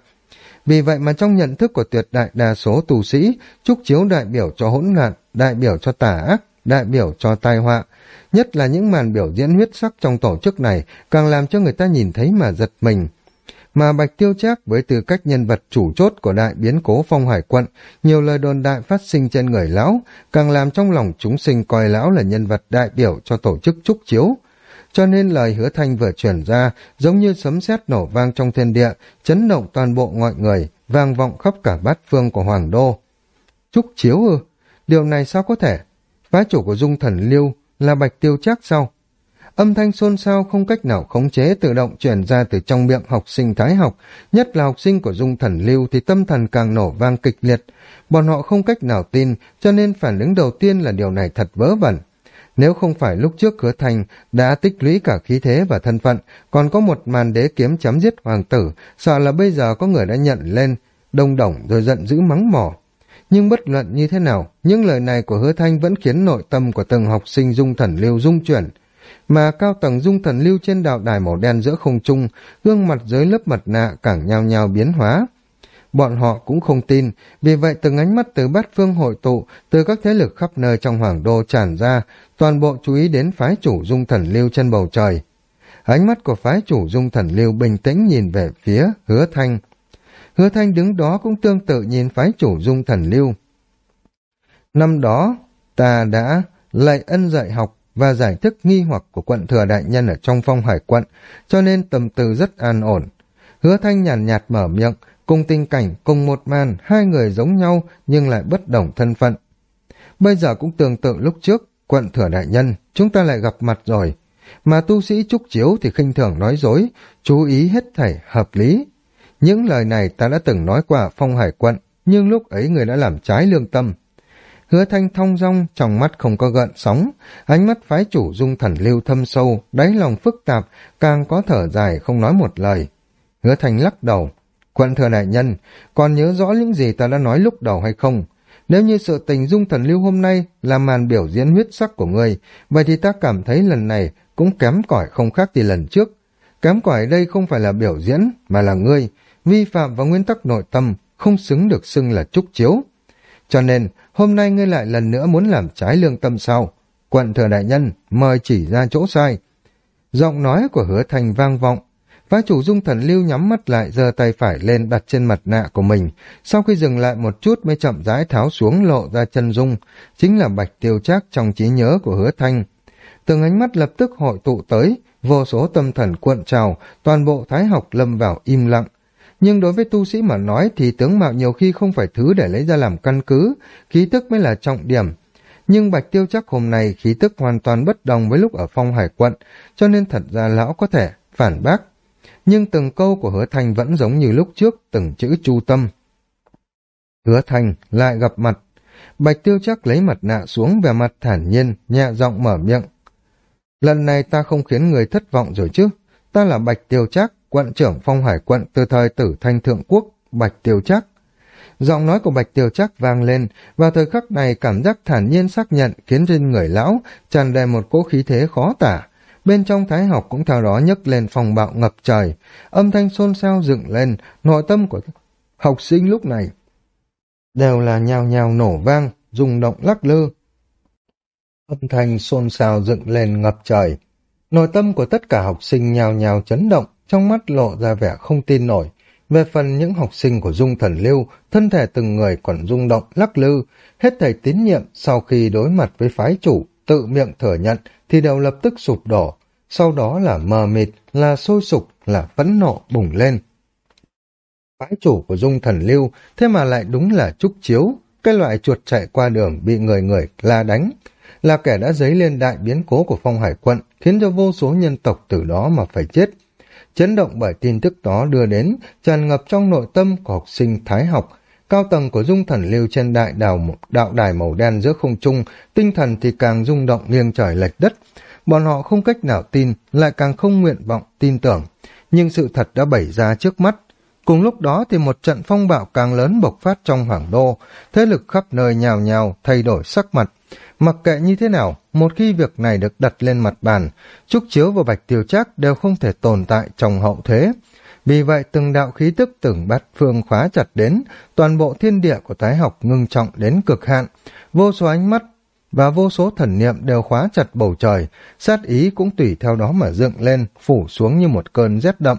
Vì vậy mà trong nhận thức của tuyệt đại đa số tù sĩ, Trúc Chiếu đại biểu cho hỗn loạn, đại biểu cho tà ác, đại biểu cho tai họa. Nhất là những màn biểu diễn huyết sắc trong tổ chức này càng làm cho người ta nhìn thấy mà giật mình mà Bạch Tiêu Trác với tư cách nhân vật chủ chốt của đại biến cố phong hải quận, nhiều lời đồn đại phát sinh trên người lão, càng làm trong lòng chúng sinh coi lão là nhân vật đại biểu cho tổ chức trúc chiếu. Cho nên lời hứa thanh vừa truyền ra, giống như sấm sét nổ vang trong thiên địa, chấn động toàn bộ mọi người, vang vọng khắp cả bát phương của Hoàng Đô. Trúc chiếu ư? Điều này sao có thể? Phá chủ của dung thần liêu là Bạch Tiêu Trác sau âm thanh xôn xao không cách nào khống chế tự động chuyển ra từ trong miệng học sinh thái học, nhất là học sinh của dung thần lưu thì tâm thần càng nổ vang kịch liệt. Bọn họ không cách nào tin, cho nên phản ứng đầu tiên là điều này thật vớ vẩn. Nếu không phải lúc trước hứa thành đã tích lũy cả khí thế và thân phận, còn có một màn đế kiếm chấm giết hoàng tử, sợ là bây giờ có người đã nhận lên, đông đồng rồi giận dữ mắng mỏ. Nhưng bất luận như thế nào, những lời này của hứa thanh vẫn khiến nội tâm của từng học sinh dung thần lưu dung chuyển, mà cao tầng dung thần lưu trên đạo đài màu đen giữa không trung, gương mặt dưới lớp mặt nạ càng nhao nhao biến hóa. Bọn họ cũng không tin, vì vậy từng ánh mắt từ bát phương hội tụ, từ các thế lực khắp nơi trong hoàng đô tràn ra, toàn bộ chú ý đến phái chủ dung thần lưu trên bầu trời. Ánh mắt của phái chủ dung thần lưu bình tĩnh nhìn về phía hứa thanh. Hứa thanh đứng đó cũng tương tự nhìn phái chủ dung thần lưu. Năm đó, ta đã lại ân dạy học và giải thích nghi hoặc của quận thừa đại nhân ở trong phong hải quận, cho nên tâm tư rất an ổn. Hứa thanh nhàn nhạt, mở miệng, cùng tình cảnh, cùng một màn, hai người giống nhau nhưng lại bất đồng thân phận. Bây giờ cũng tương tự lúc trước, quận thừa đại nhân, chúng ta lại gặp mặt rồi. Mà tu sĩ trúc chiếu thì khinh thường nói dối, chú ý hết thảy hợp lý. Những lời này ta đã từng nói qua phong hải quận, nhưng lúc ấy người đã làm trái lương tâm. Hứa thanh thong dong, trong mắt không có gợn sóng, ánh mắt phái chủ dung thần lưu thâm sâu, đáy lòng phức tạp, càng có thở dài không nói một lời. Hứa thanh lắc đầu, quận thừa đại nhân, còn nhớ rõ những gì ta đã nói lúc đầu hay không? Nếu như sự tình dung thần lưu hôm nay là màn biểu diễn huyết sắc của ngươi, vậy thì ta cảm thấy lần này cũng kém cỏi không khác gì lần trước. Kém cỏi đây không phải là biểu diễn, mà là ngươi, vi phạm vào nguyên tắc nội tâm, không xứng được xưng là trúc chiếu. Cho nên, hôm nay ngươi lại lần nữa muốn làm trái lương tâm sao? Quận thừa đại nhân, mời chỉ ra chỗ sai. Giọng nói của hứa thành vang vọng. Phá chủ dung thần lưu nhắm mắt lại giơ tay phải lên đặt trên mặt nạ của mình. Sau khi dừng lại một chút mới chậm rãi tháo xuống lộ ra chân dung. Chính là bạch tiêu trác trong trí nhớ của hứa thanh. Từng ánh mắt lập tức hội tụ tới, vô số tâm thần cuộn trào, toàn bộ thái học lâm vào im lặng nhưng đối với tu sĩ mà nói thì tướng mạo nhiều khi không phải thứ để lấy ra làm căn cứ, khí tức mới là trọng điểm. Nhưng Bạch Tiêu chắc hôm nay khí tức hoàn toàn bất đồng với lúc ở phong hải quận, cho nên thật ra lão có thể phản bác. Nhưng từng câu của hứa thành vẫn giống như lúc trước, từng chữ chu tâm. Hứa thành lại gặp mặt. Bạch Tiêu chắc lấy mặt nạ xuống về mặt thản nhiên, nhẹ giọng mở miệng. Lần này ta không khiến người thất vọng rồi chứ. Ta là Bạch Tiêu chắc, quận trưởng phong hải quận từ thời tử thanh thượng quốc, Bạch Tiêu Trác. Giọng nói của Bạch Tiêu Trác vang lên, và thời khắc này cảm giác thản nhiên xác nhận khiến trên người lão tràn đầy một cỗ khí thế khó tả. Bên trong thái học cũng theo đó nhấc lên phòng bạo ngập trời, âm thanh xôn xao dựng lên, nội tâm của học sinh lúc này đều là nhào nhào nổ vang, rung động lắc lư. Âm thanh xôn xao dựng lên ngập trời. Nội tâm của tất cả học sinh nhào nhào chấn động, trong mắt lộ ra vẻ không tin nổi. Về phần những học sinh của Dung Thần Lưu, thân thể từng người còn rung động, lắc lư, hết thầy tín nhiệm sau khi đối mặt với phái chủ, tự miệng thừa nhận thì đều lập tức sụp đổ, sau đó là mờ mịt, là sôi sục, là phẫn nộ bùng lên. Phái chủ của dung thần lưu, thế mà lại đúng là trúc chiếu, cái loại chuột chạy qua đường bị người người la đánh, là kẻ đã dấy lên đại biến cố của phong hải quận, khiến cho vô số nhân tộc từ đó mà phải chết. Chấn động bởi tin tức đó đưa đến, tràn ngập trong nội tâm của học sinh thái học, cao tầng của dung thần lưu trên đại đào đạo đài màu đen giữa không trung, tinh thần thì càng rung động nghiêng trời lệch đất. Bọn họ không cách nào tin, lại càng không nguyện vọng, tin tưởng. Nhưng sự thật đã bày ra trước mắt, Cùng lúc đó thì một trận phong bạo càng lớn bộc phát trong hoàng đô, thế lực khắp nơi nhào nhào, thay đổi sắc mặt. Mặc kệ như thế nào, một khi việc này được đặt lên mặt bàn, Trúc Chiếu và Bạch Tiêu Trác đều không thể tồn tại trong hậu thế. Vì vậy từng đạo khí tức từng bát phương khóa chặt đến, toàn bộ thiên địa của tái học ngưng trọng đến cực hạn, vô số ánh mắt và vô số thần niệm đều khóa chặt bầu trời, sát ý cũng tùy theo đó mà dựng lên, phủ xuống như một cơn rét đậm.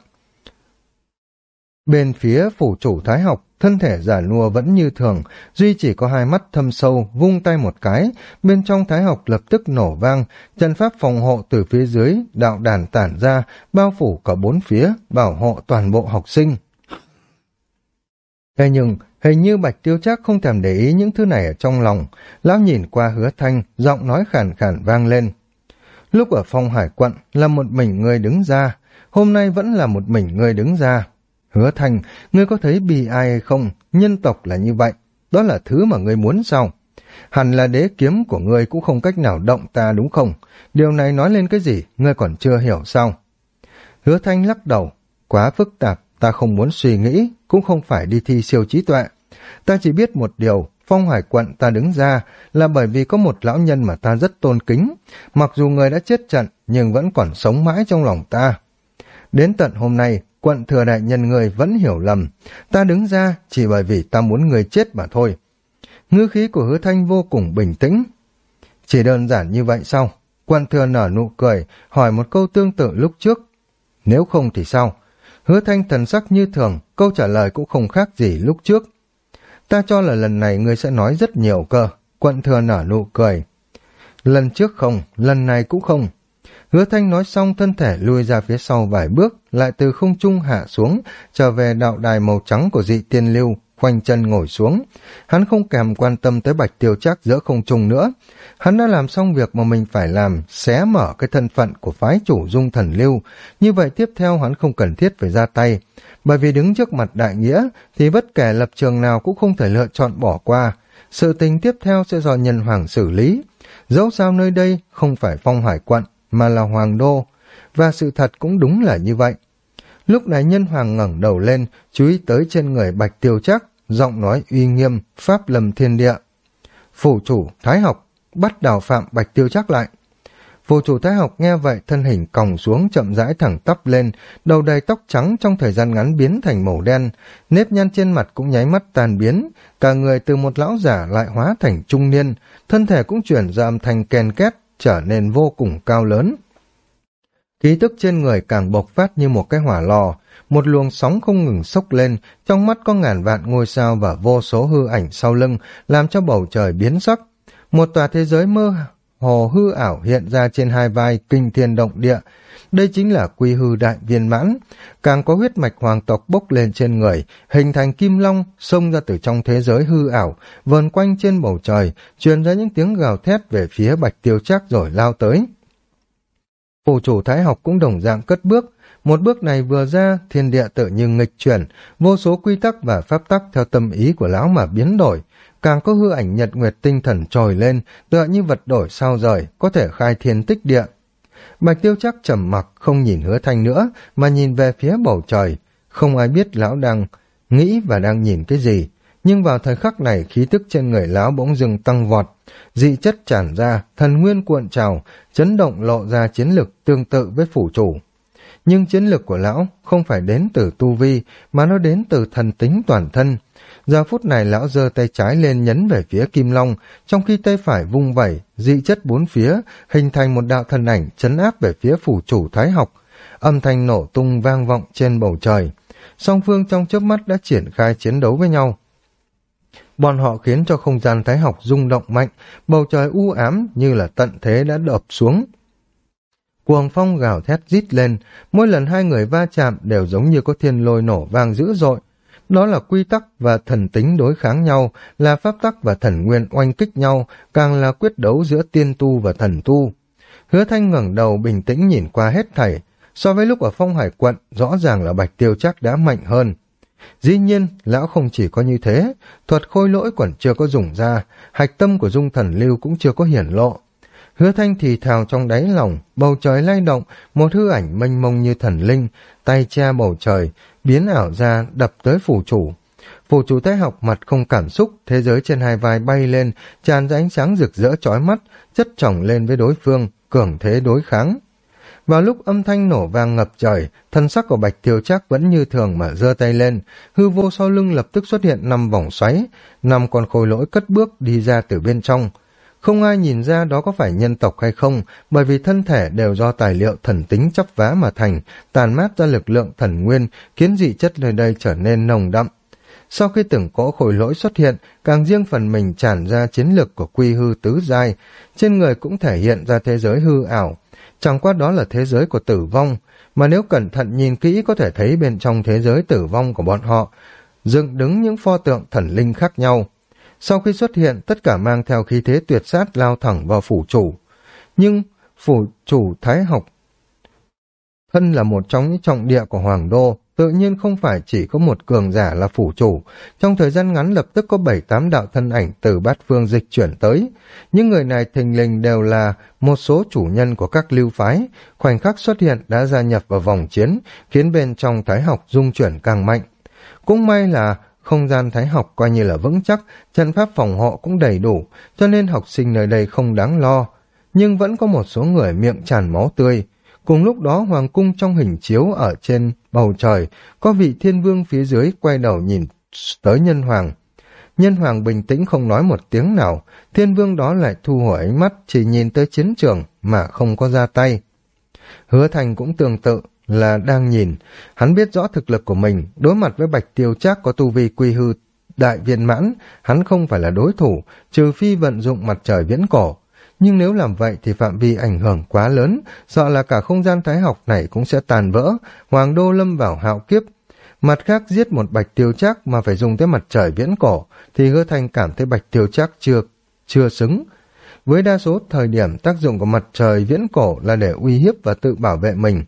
Bên phía phủ chủ thái học, thân thể giả lùa vẫn như thường, duy chỉ có hai mắt thâm sâu, vung tay một cái, bên trong thái học lập tức nổ vang, chân pháp phòng hộ từ phía dưới, đạo đàn tản ra, bao phủ cả bốn phía, bảo hộ toàn bộ học sinh. Thế nhưng, hình như Bạch Tiêu Trác không thèm để ý những thứ này ở trong lòng, lão nhìn qua hứa thanh, giọng nói khàn khàn vang lên. Lúc ở phong hải quận là một mình người đứng ra, hôm nay vẫn là một mình người đứng ra, Hứa Thành, ngươi có thấy bị ai hay không? Nhân tộc là như vậy. Đó là thứ mà ngươi muốn sao? Hẳn là đế kiếm của ngươi cũng không cách nào động ta đúng không? Điều này nói lên cái gì? Ngươi còn chưa hiểu sao? Hứa Thanh lắc đầu. Quá phức tạp, ta không muốn suy nghĩ, cũng không phải đi thi siêu trí tuệ. Ta chỉ biết một điều, phong hải quận ta đứng ra là bởi vì có một lão nhân mà ta rất tôn kính. Mặc dù người đã chết trận, nhưng vẫn còn sống mãi trong lòng ta. Đến tận hôm nay, quận thừa đại nhân người vẫn hiểu lầm. Ta đứng ra chỉ bởi vì ta muốn người chết mà thôi. Ngư khí của hứa thanh vô cùng bình tĩnh. Chỉ đơn giản như vậy sao? Quận thừa nở nụ cười, hỏi một câu tương tự lúc trước. Nếu không thì sao? Hứa thanh thần sắc như thường, câu trả lời cũng không khác gì lúc trước. Ta cho là lần này ngươi sẽ nói rất nhiều cơ. Quận thừa nở nụ cười. Lần trước không, lần này cũng không. Hứa thanh nói xong thân thể lui ra phía sau vài bước, lại từ không trung hạ xuống, trở về đạo đài màu trắng của dị tiên lưu, khoanh chân ngồi xuống. Hắn không kèm quan tâm tới bạch tiêu chắc giữa không trung nữa. Hắn đã làm xong việc mà mình phải làm, xé mở cái thân phận của phái chủ dung thần lưu. Như vậy tiếp theo hắn không cần thiết phải ra tay. Bởi vì đứng trước mặt đại nghĩa, thì bất kể lập trường nào cũng không thể lựa chọn bỏ qua. Sự tình tiếp theo sẽ do nhân hoàng xử lý. Dẫu sao nơi đây không phải phong hải quận, mà là hoàng đô, và sự thật cũng đúng là như vậy. Lúc này nhân hoàng ngẩng đầu lên, chú ý tới trên người bạch tiêu chắc, giọng nói uy nghiêm, pháp lầm thiên địa. Phủ chủ, thái học, bắt đào phạm bạch tiêu chắc lại. Phủ chủ thái học nghe vậy thân hình còng xuống chậm rãi thẳng tắp lên, đầu đầy tóc trắng trong thời gian ngắn biến thành màu đen, nếp nhăn trên mặt cũng nháy mắt tàn biến, cả người từ một lão giả lại hóa thành trung niên, thân thể cũng chuyển ra âm thanh ken két, trở nên vô cùng cao lớn. Ký tức trên người càng bộc phát như một cái hỏa lò, một luồng sóng không ngừng sốc lên, trong mắt có ngàn vạn ngôi sao và vô số hư ảnh sau lưng, làm cho bầu trời biến sắc. Một tòa thế giới mơ hồ hư ảo hiện ra trên hai vai kinh thiên động địa. Đây chính là quy hư đại viên mãn. Càng có huyết mạch hoàng tộc bốc lên trên người, hình thành kim long, xông ra từ trong thế giới hư ảo, vờn quanh trên bầu trời, truyền ra những tiếng gào thét về phía bạch tiêu chắc rồi lao tới. Phù chủ thái học cũng đồng dạng cất bước, một bước này vừa ra, thiên địa tự như nghịch chuyển, vô số quy tắc và pháp tắc theo tâm ý của lão mà biến đổi, càng có hư ảnh nhật nguyệt tinh thần trồi lên, tựa như vật đổi sao rời, có thể khai thiên tích địa. Bạch tiêu chắc trầm mặc, không nhìn hứa thanh nữa, mà nhìn về phía bầu trời. Không ai biết lão đang nghĩ và đang nhìn cái gì. Nhưng vào thời khắc này khí tức trên người lão bỗng dừng tăng vọt, dị chất tràn ra, thần nguyên cuộn trào, chấn động lộ ra chiến lực tương tự với phủ chủ. Nhưng chiến lực của lão không phải đến từ tu vi, mà nó đến từ thần tính toàn thân, Giờ phút này lão giơ tay trái lên nhấn về phía Kim Long, trong khi tay phải vung vẩy, dị chất bốn phía, hình thành một đạo thần ảnh chấn áp về phía phủ chủ thái học. Âm thanh nổ tung vang vọng trên bầu trời. Song phương trong chớp mắt đã triển khai chiến đấu với nhau. Bọn họ khiến cho không gian thái học rung động mạnh, bầu trời u ám như là tận thế đã đập xuống. Cuồng phong gào thét rít lên, mỗi lần hai người va chạm đều giống như có thiên lôi nổ vang dữ dội. Đó là quy tắc và thần tính đối kháng nhau, là pháp tắc và thần nguyên oanh kích nhau, càng là quyết đấu giữa tiên tu và thần tu. Hứa thanh ngẩng đầu bình tĩnh nhìn qua hết thảy, so với lúc ở phong hải quận, rõ ràng là bạch tiêu chắc đã mạnh hơn. Dĩ nhiên, lão không chỉ có như thế, thuật khôi lỗi còn chưa có dùng ra, hạch tâm của dung thần lưu cũng chưa có hiển lộ. Hứa thanh thì thào trong đáy lòng, bầu trời lay động, một hư ảnh mênh mông như thần linh, tay che bầu trời, biến ảo ra đập tới phủ chủ. Phủ chủ thái học mặt không cảm xúc, thế giới trên hai vai bay lên, tràn ra ánh sáng rực rỡ chói mắt, chất chỏng lên với đối phương, cường thế đối kháng. Vào lúc âm thanh nổ vang ngập trời, thân sắc của Bạch Tiêu Trác vẫn như thường mà giơ tay lên, hư vô sau lưng lập tức xuất hiện năm vòng xoáy, năm con khối lỗi cất bước đi ra từ bên trong. Không ai nhìn ra đó có phải nhân tộc hay không, bởi vì thân thể đều do tài liệu thần tính chấp vá mà thành, tàn mát ra lực lượng thần nguyên, khiến dị chất nơi đây trở nên nồng đậm. Sau khi từng cỗ khối lỗi xuất hiện, càng riêng phần mình tràn ra chiến lược của quy hư tứ giai, trên người cũng thể hiện ra thế giới hư ảo, Chẳng qua đó là thế giới của tử vong, mà nếu cẩn thận nhìn kỹ có thể thấy bên trong thế giới tử vong của bọn họ, dựng đứng những pho tượng thần linh khác nhau. Sau khi xuất hiện, tất cả mang theo khí thế tuyệt sát lao thẳng vào phủ chủ. Nhưng phủ chủ Thái học thân là một trong những trọng địa của Hoàng Đô, tự nhiên không phải chỉ có một cường giả là phủ chủ. Trong thời gian ngắn lập tức có bảy tám đạo thân ảnh từ bát phương dịch chuyển tới. Những người này thình lình đều là một số chủ nhân của các lưu phái. Khoảnh khắc xuất hiện đã gia nhập vào vòng chiến, khiến bên trong thái học dung chuyển càng mạnh. Cũng may là không gian thái học coi như là vững chắc, trận pháp phòng hộ cũng đầy đủ, cho nên học sinh nơi đây không đáng lo. Nhưng vẫn có một số người miệng tràn máu tươi, Cùng lúc đó hoàng cung trong hình chiếu ở trên bầu trời, có vị thiên vương phía dưới quay đầu nhìn tới nhân hoàng. Nhân hoàng bình tĩnh không nói một tiếng nào, thiên vương đó lại thu hồi ánh mắt chỉ nhìn tới chiến trường mà không có ra tay. Hứa thành cũng tương tự là đang nhìn, hắn biết rõ thực lực của mình, đối mặt với bạch tiêu trác có tu vi quy hư đại viên mãn, hắn không phải là đối thủ, trừ phi vận dụng mặt trời viễn cổ, nhưng nếu làm vậy thì phạm vi ảnh hưởng quá lớn, sợ là cả không gian thái học này cũng sẽ tàn vỡ, hoàng đô lâm vào hạo kiếp. Mặt khác giết một bạch tiêu chắc mà phải dùng tới mặt trời viễn cổ, thì hứa thanh cảm thấy bạch tiêu chắc chưa, chưa xứng. Với đa số thời điểm tác dụng của mặt trời viễn cổ là để uy hiếp và tự bảo vệ mình.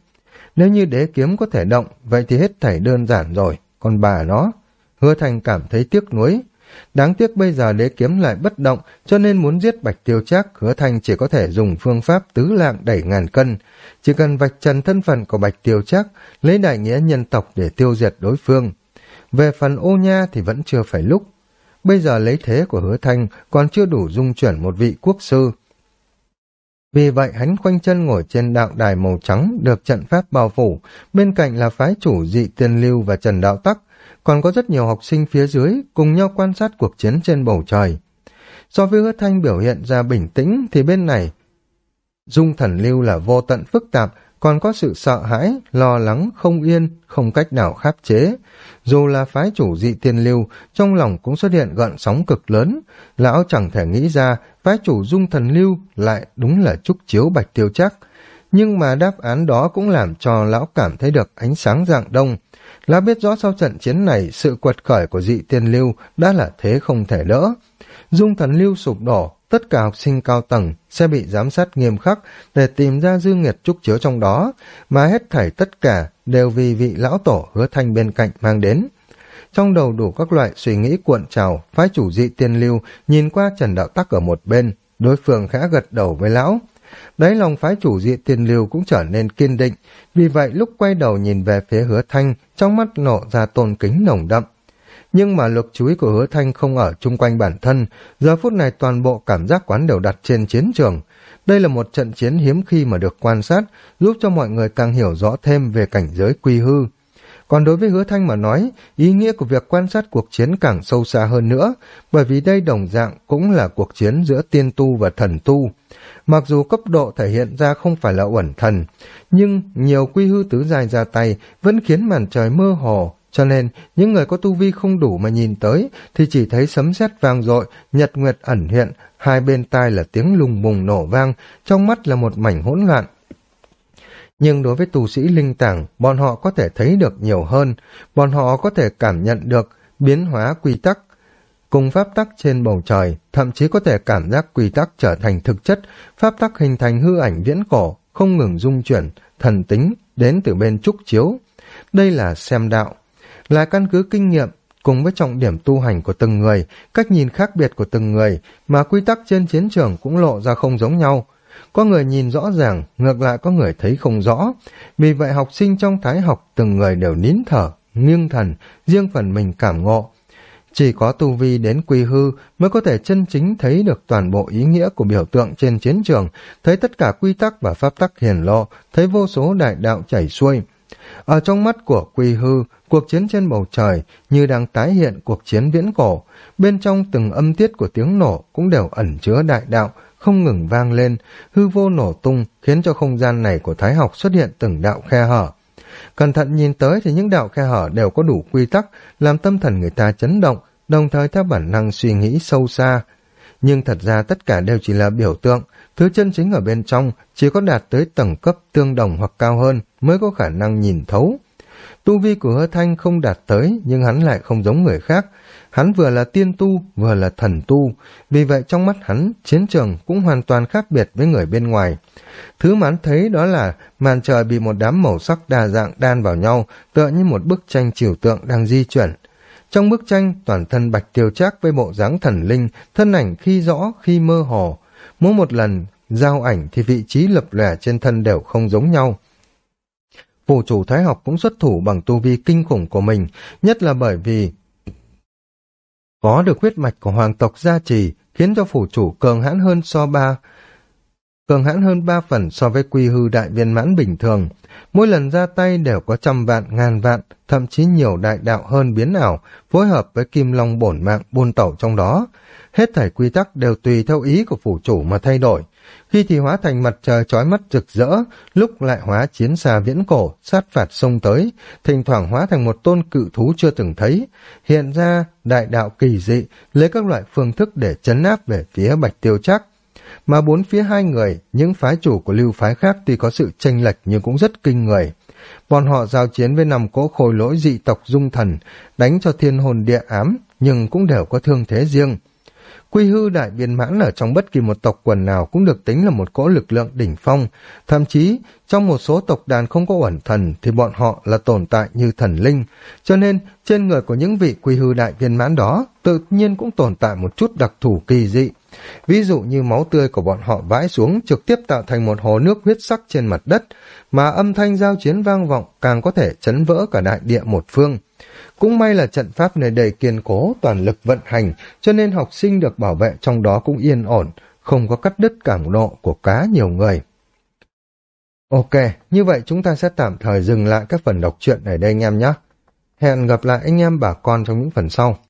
Nếu như đế kiếm có thể động, vậy thì hết thảy đơn giản rồi, còn bà nó. Hứa thành cảm thấy tiếc nuối, Đáng tiếc bây giờ đế kiếm lại bất động, cho nên muốn giết bạch tiêu trác, hứa thành chỉ có thể dùng phương pháp tứ lạng đẩy ngàn cân. Chỉ cần vạch trần thân phận của bạch tiêu trác, lấy đại nghĩa nhân tộc để tiêu diệt đối phương. Về phần ô nha thì vẫn chưa phải lúc. Bây giờ lấy thế của hứa thành còn chưa đủ dung chuyển một vị quốc sư. Vì vậy hắn khoanh chân ngồi trên đạo đài màu trắng được trận pháp bao phủ, bên cạnh là phái chủ dị tiên lưu và trần đạo tắc, còn có rất nhiều học sinh phía dưới cùng nhau quan sát cuộc chiến trên bầu trời. So với hứa thanh biểu hiện ra bình tĩnh thì bên này, dung thần lưu là vô tận phức tạp, còn có sự sợ hãi, lo lắng, không yên, không cách nào kháp chế. Dù là phái chủ dị tiên lưu, trong lòng cũng xuất hiện gợn sóng cực lớn. Lão chẳng thể nghĩ ra phái chủ dung thần lưu lại đúng là trúc chiếu bạch tiêu chắc. Nhưng mà đáp án đó cũng làm cho lão cảm thấy được ánh sáng dạng đông. Lão biết rõ sau trận chiến này, sự quật khởi của dị tiên lưu đã là thế không thể đỡ. Dung thần lưu sụp đổ, tất cả học sinh cao tầng sẽ bị giám sát nghiêm khắc để tìm ra dư nghiệt trúc chứa trong đó, mà hết thảy tất cả đều vì vị lão tổ hứa thanh bên cạnh mang đến. Trong đầu đủ các loại suy nghĩ cuộn trào, phái chủ dị tiên lưu nhìn qua Trần Đạo Tắc ở một bên, đối phương khẽ gật đầu với lão. Đáy lòng phái chủ dị tiền lưu cũng trở nên kiên định, vì vậy lúc quay đầu nhìn về phía hứa thanh, trong mắt nổ ra tôn kính nồng đậm. Nhưng mà lực chú ý của hứa thanh không ở chung quanh bản thân, giờ phút này toàn bộ cảm giác quán đều đặt trên chiến trường. Đây là một trận chiến hiếm khi mà được quan sát, giúp cho mọi người càng hiểu rõ thêm về cảnh giới quy hư. Còn đối với hứa thanh mà nói, ý nghĩa của việc quan sát cuộc chiến càng sâu xa hơn nữa, bởi vì đây đồng dạng cũng là cuộc chiến giữa tiên tu và thần tu. Mặc dù cấp độ thể hiện ra không phải là uẩn thần, nhưng nhiều quy hư tứ dài ra tay vẫn khiến màn trời mơ hồ, cho nên những người có tu vi không đủ mà nhìn tới thì chỉ thấy sấm sét vang dội, nhật nguyệt ẩn hiện, hai bên tai là tiếng lùng bùng nổ vang, trong mắt là một mảnh hỗn loạn. Nhưng đối với tu sĩ linh tảng, bọn họ có thể thấy được nhiều hơn, bọn họ có thể cảm nhận được biến hóa quy tắc, cùng pháp tắc trên bầu trời, thậm chí có thể cảm giác quy tắc trở thành thực chất, pháp tắc hình thành hư ảnh viễn cổ, không ngừng dung chuyển, thần tính, đến từ bên trúc chiếu. Đây là xem đạo, là căn cứ kinh nghiệm, cùng với trọng điểm tu hành của từng người, cách nhìn khác biệt của từng người, mà quy tắc trên chiến trường cũng lộ ra không giống nhau. Có người nhìn rõ ràng, ngược lại có người thấy không rõ. Vì vậy học sinh trong thái học từng người đều nín thở, nghiêng thần, riêng phần mình cảm ngộ. Chỉ có tu vi đến quy hư mới có thể chân chính thấy được toàn bộ ý nghĩa của biểu tượng trên chiến trường, thấy tất cả quy tắc và pháp tắc hiển lộ, thấy vô số đại đạo chảy xuôi. Ở trong mắt của quy hư, cuộc chiến trên bầu trời như đang tái hiện cuộc chiến viễn cổ, bên trong từng âm tiết của tiếng nổ cũng đều ẩn chứa đại đạo, không ngừng vang lên, hư vô nổ tung khiến cho không gian này của Thái học xuất hiện từng đạo khe hở. Cẩn thận nhìn tới thì những đạo khe hở đều có đủ quy tắc, làm tâm thần người ta chấn động, đồng thời theo bản năng suy nghĩ sâu xa. Nhưng thật ra tất cả đều chỉ là biểu tượng, thứ chân chính ở bên trong chỉ có đạt tới tầng cấp tương đồng hoặc cao hơn mới có khả năng nhìn thấu. Tu vi của hứa thanh không đạt tới nhưng hắn lại không giống người khác. Hắn vừa là tiên tu, vừa là thần tu, vì vậy trong mắt hắn, chiến trường cũng hoàn toàn khác biệt với người bên ngoài. Thứ mà hắn thấy đó là màn trời bị một đám màu sắc đa dạng đan vào nhau, tựa như một bức tranh chiều tượng đang di chuyển. Trong bức tranh, toàn thân bạch tiêu trác với bộ dáng thần linh, thân ảnh khi rõ, khi mơ hồ. Mỗi một lần giao ảnh thì vị trí lập lẻ trên thân đều không giống nhau. Phù chủ Thái học cũng xuất thủ bằng tu vi kinh khủng của mình, nhất là bởi vì có được huyết mạch của hoàng tộc gia trì, khiến cho phủ chủ cường hãn hơn so ba cường hãn hơn ba phần so với quy hư đại viên mãn bình thường. Mỗi lần ra tay đều có trăm vạn, ngàn vạn, thậm chí nhiều đại đạo hơn biến ảo, phối hợp với kim long bổn mạng buôn tẩu trong đó. Hết thảy quy tắc đều tùy theo ý của phủ chủ mà thay đổi. Khi thì hóa thành mặt trời trói mắt rực rỡ, lúc lại hóa chiến xa viễn cổ, sát phạt sông tới, thỉnh thoảng hóa thành một tôn cự thú chưa từng thấy. Hiện ra đại đạo kỳ dị, lấy các loại phương thức để chấn áp về phía bạch tiêu chắc mà bốn phía hai người, những phái chủ của lưu phái khác tuy có sự tranh lệch nhưng cũng rất kinh người. Bọn họ giao chiến với nằm cỗ khôi lỗi dị tộc dung thần, đánh cho thiên hồn địa ám, nhưng cũng đều có thương thế riêng. Quy hư đại viên mãn ở trong bất kỳ một tộc quần nào cũng được tính là một cỗ lực lượng đỉnh phong, thậm chí trong một số tộc đàn không có ẩn thần thì bọn họ là tồn tại như thần linh, cho nên trên người của những vị quy hư đại viên mãn đó tự nhiên cũng tồn tại một chút đặc thù kỳ dị. Ví dụ như máu tươi của bọn họ vãi xuống trực tiếp tạo thành một hồ nước huyết sắc trên mặt đất, mà âm thanh giao chiến vang vọng càng có thể chấn vỡ cả đại địa một phương. Cũng may là trận pháp này đầy kiên cố, toàn lực vận hành, cho nên học sinh được bảo vệ trong đó cũng yên ổn, không có cắt đứt cảm nộ của cá nhiều người. Ok, như vậy chúng ta sẽ tạm thời dừng lại các phần đọc truyện ở đây anh em nhé. Hẹn gặp lại anh em bà con trong những phần sau.